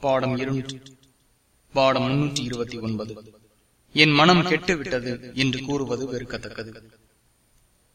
பாடம் பாடம் முன்னூற்றி இருபத்தி ஒன்பது. என் மனம் கெட்டுவிட்டது என்று கூறுவது வெறுக்கத்தக்கது.